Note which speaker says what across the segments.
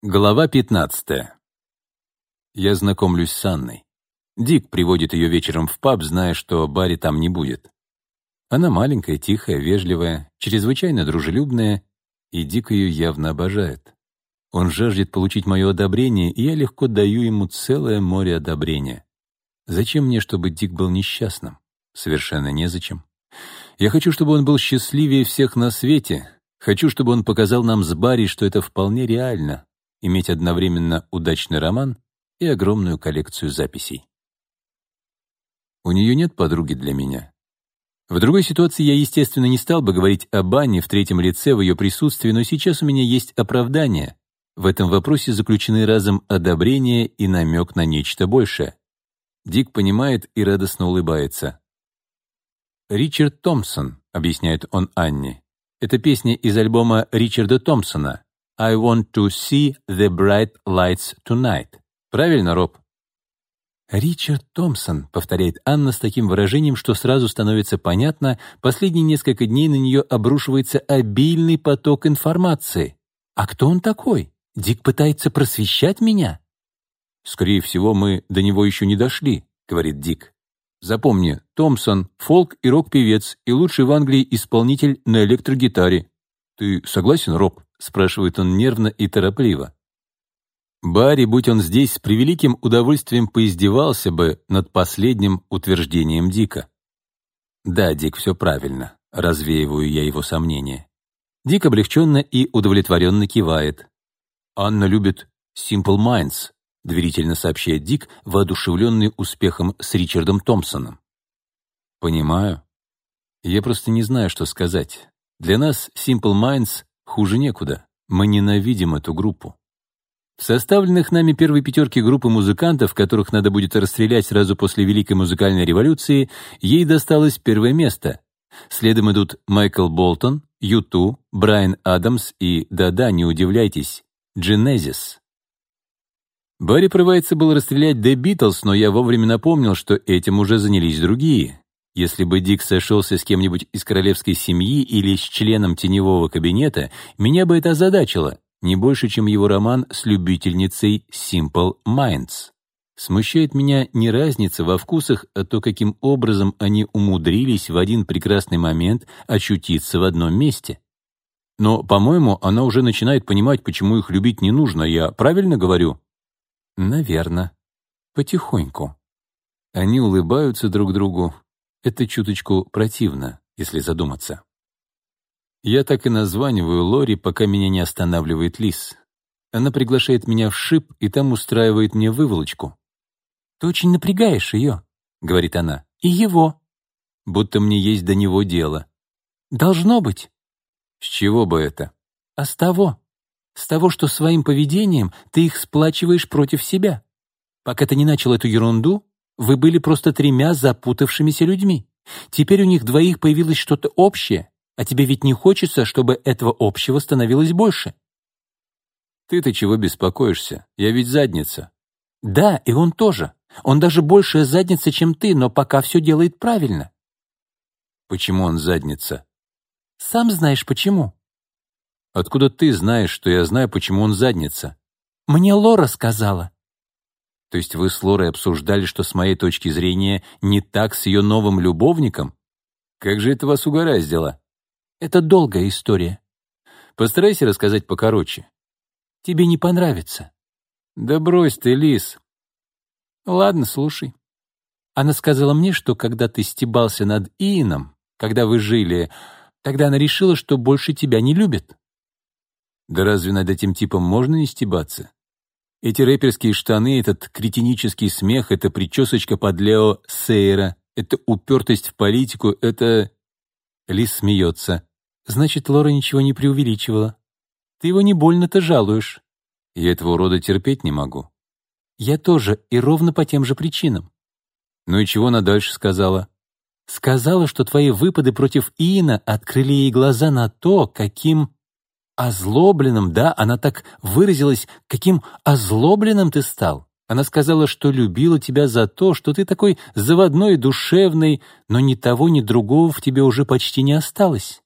Speaker 1: Глава 15. Я знакомлюсь с Анной. Дик приводит ее вечером в паб, зная, что Барри там не будет. Она маленькая, тихая, вежливая, чрезвычайно дружелюбная, и Дик ее явно обожает. Он жаждет получить мое одобрение, и я легко даю ему целое море одобрения. Зачем мне, чтобы Дик был несчастным? Совершенно незачем. Я хочу, чтобы он был счастливее всех на свете. Хочу, чтобы он показал нам с Барри, что это вполне реально, иметь одновременно удачный роман и огромную коллекцию записей. У нее нет подруги для меня. В другой ситуации я, естественно, не стал бы говорить об Анне в третьем лице в ее присутствии, но сейчас у меня есть оправдание. В этом вопросе заключены разом одобрение и намек на нечто большее. Дик понимает и радостно улыбается. «Ричард Томпсон», — объясняет он Анне. Это песня из альбома Ричарда Томпсона. I want to see the bright lights tonight. Правильно, Роб? «Ричард Томпсон», — повторяет Анна с таким выражением, что сразу становится понятно, последние несколько дней на нее обрушивается обильный поток информации. «А кто он такой? Дик пытается просвещать меня?» «Скорее всего, мы до него еще не дошли», — говорит Дик. «Запомни, Томпсон — фолк и рок-певец и лучший в Англии исполнитель на электрогитаре. Ты согласен, Роб?» — спрашивает он нервно и торопливо. Барри, будь он здесь, с превеликим удовольствием поиздевался бы над последним утверждением Дика. «Да, Дик, все правильно», — развеиваю я его сомнения. Дик облегченно и удовлетворенно кивает. «Анна любит Simple Minds», — доверительно сообщает Дик, воодушевленный успехом с Ричардом Томпсоном. «Понимаю. Я просто не знаю, что сказать. Для нас Simple Minds Хуже некуда. Мы ненавидим эту группу. В составленных нами первой пятерке группы музыкантов, которых надо будет расстрелять сразу после Великой музыкальной революции, ей досталось первое место. Следом идут Майкл Болтон, Юту, Брайан Адамс и, да-да, не удивляйтесь, Genesis. Барри порывается был расстрелять The Beatles, но я вовремя напомнил, что этим уже занялись другие. Если бы Дик сошелся с кем-нибудь из королевской семьи или с членом теневого кабинета, меня бы это озадачило, не больше, чем его роман с любительницей Simple Minds. Смущает меня не разница во вкусах, а то, каким образом они умудрились в один прекрасный момент очутиться в одном месте. Но, по-моему, она уже начинает понимать, почему их любить не нужно. Я правильно говорю? Наверно. Потихоньку. Они улыбаются друг другу, это чуточку противно, если задуматься. Я так и названиваю Лори, пока меня не останавливает Лис. Она приглашает меня в шип и там устраивает мне выволочку. «Ты очень напрягаешь ее», — говорит она, — «и его». Будто мне есть до него дело. «Должно быть». «С чего бы это?» «А с того. С того, что своим поведением ты их сплачиваешь против себя. Пока ты не начал эту ерунду, вы были просто тремя запутавшимися людьми. Теперь у них двоих появилось что-то общее, а тебе ведь не хочется, чтобы этого общего становилось больше. Ты-то чего беспокоишься? Я ведь задница. Да, и он тоже. Он даже большая задница, чем ты, но пока все делает правильно. Почему он задница? Сам знаешь, почему. Откуда ты знаешь, что я знаю, почему он задница? Мне Лора сказала. То есть вы с Лорой обсуждали, что с моей точки зрения не так с ее новым любовником? Как же это вас угораздило? Это долгая история. Постарайся рассказать покороче. Тебе не понравится. Да брось ты, Лис. Ладно, слушай. Она сказала мне, что когда ты стебался над Иином, когда вы жили, тогда она решила, что больше тебя не любит. Да разве над этим типом можно не стебаться? Эти рэперские штаны, этот кретинический смех, эта причесочка под Лео Сейра, эта упертость в политику, это... Лис смеется. Значит, Лора ничего не преувеличивала. Ты его не больно-то жалуешь. Я этого урода терпеть не могу. Я тоже, и ровно по тем же причинам. Ну и чего она дальше сказала? Сказала, что твои выпады против Иина открыли ей глаза на то, каким озлобленным, да, она так выразилась, каким озлобленным ты стал. Она сказала, что любила тебя за то, что ты такой заводной и душевный, но ни того, ни другого в тебе уже почти не осталось.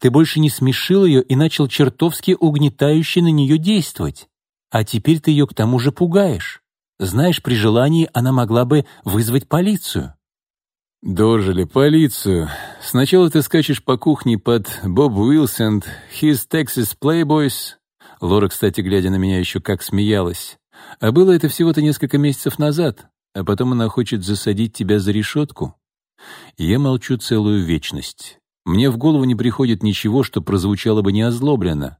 Speaker 1: Ты больше не смешил ее и начал чертовски угнетающе на нее действовать.
Speaker 2: А теперь ты ее к тому же пугаешь. Знаешь, при желании она могла бы вызвать полицию.
Speaker 1: Дожили. Полицию. Сначала ты скачешь по кухне под «Боб Уилсон His Texas Playboys». Лора, кстати, глядя на меня, еще как смеялась. А было это всего-то несколько месяцев назад, а потом она хочет засадить тебя за решетку. Я молчу целую вечность. Мне в голову не приходит ничего, что прозвучало бы неозлобленно.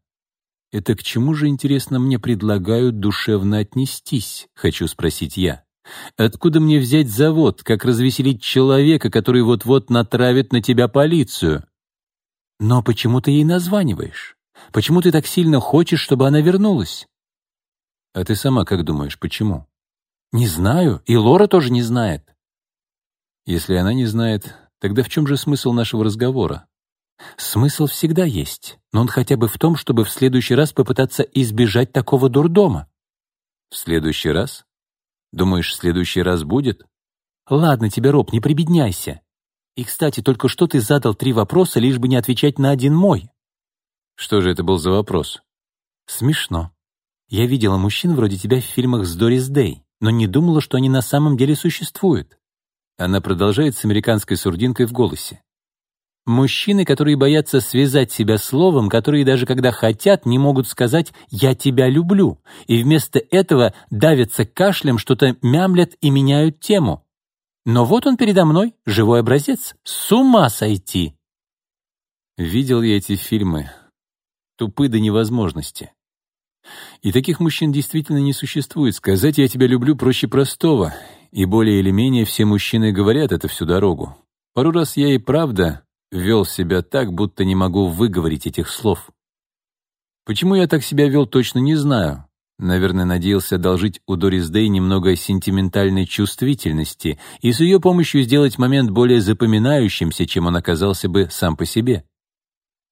Speaker 1: Это к чему же, интересно, мне предлагают душевно отнестись, хочу спросить я. Откуда мне взять завод, как развеселить человека, который вот-вот натравит на тебя полицию?
Speaker 2: Но почему ты ей названиваешь? Почему ты так сильно хочешь, чтобы она вернулась?
Speaker 1: А ты сама как думаешь, почему?
Speaker 2: Не знаю, и Лора тоже не знает.
Speaker 1: Если она не знает, тогда в чем же смысл нашего разговора?
Speaker 2: Смысл всегда есть, но он хотя бы в том, чтобы в следующий раз попытаться избежать такого дурдома.
Speaker 1: В следующий раз? Думаешь, в следующий раз будет?
Speaker 2: Ладно тебе, Роб, не прибедняйся. И, кстати, только что ты задал три вопроса, лишь бы не отвечать на один мой.
Speaker 1: Что же это был за вопрос?
Speaker 2: Смешно. Я видела мужчин вроде тебя в фильмах с Дорис Дэй, но не думала, что они на самом деле существуют.
Speaker 1: Она продолжает с американской сурдинкой в голосе.
Speaker 2: Мужчины, которые боятся связать себя словом, которые даже когда хотят, не могут сказать «я тебя люблю», и вместо этого давятся кашлем, что-то мямлят и меняют тему. Но вот он передо мной, живой образец, с ума сойти.
Speaker 1: Видел я эти фильмы, тупы до невозможности. И таких мужчин действительно не существует. Сказать «я тебя люблю» проще простого, и более или менее все мужчины говорят это всю дорогу. Пару раз я и правда вел себя так, будто не могу выговорить этих слов. Почему я так себя вел, точно не знаю. Наверное, надеялся одолжить у Дорис Дэй немного сентиментальной чувствительности и с ее помощью сделать момент более запоминающимся, чем он оказался бы сам по себе.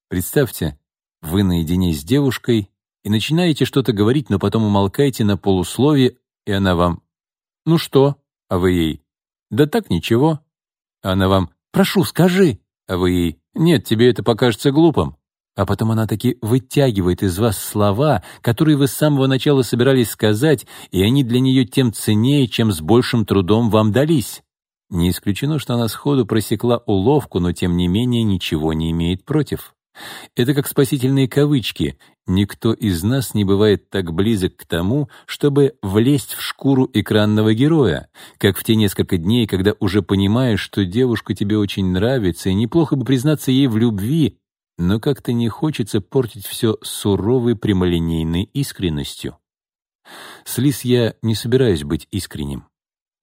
Speaker 1: Представьте, вы наедине с девушкой и начинаете что-то говорить, но потом умолкаете на полуслове, и она вам «Ну что?» А вы ей «Да так, ничего». А она вам «Прошу, скажи». А вы ей «Нет, тебе это покажется глупым». А потом она таки вытягивает из вас слова, которые вы с самого начала собирались сказать, и они для нее тем ценнее, чем с большим трудом вам дались. Не исключено, что она сходу просекла уловку, но тем не менее ничего не имеет против. Это как спасительные кавычки. Никто из нас не бывает так близок к тому, чтобы влезть в шкуру экранного героя, как в те несколько дней, когда уже понимаешь, что девушка тебе очень нравится, и неплохо бы признаться ей в любви, но как-то не хочется портить все суровой прямолинейной искренностью. С я не собираюсь быть искренним.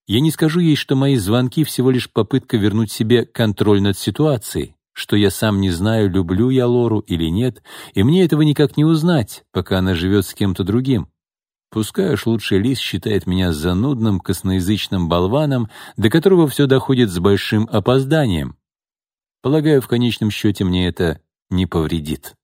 Speaker 1: Я не скажу ей, что мои звонки всего лишь попытка вернуть себе контроль над ситуацией что я сам не знаю, люблю я Лору или нет, и мне этого никак не узнать, пока она живет с кем-то другим. Пускай уж лучше Лис считает меня занудным, косноязычным болваном, до которого все доходит с большим опозданием. Полагаю, в конечном счете мне это не повредит.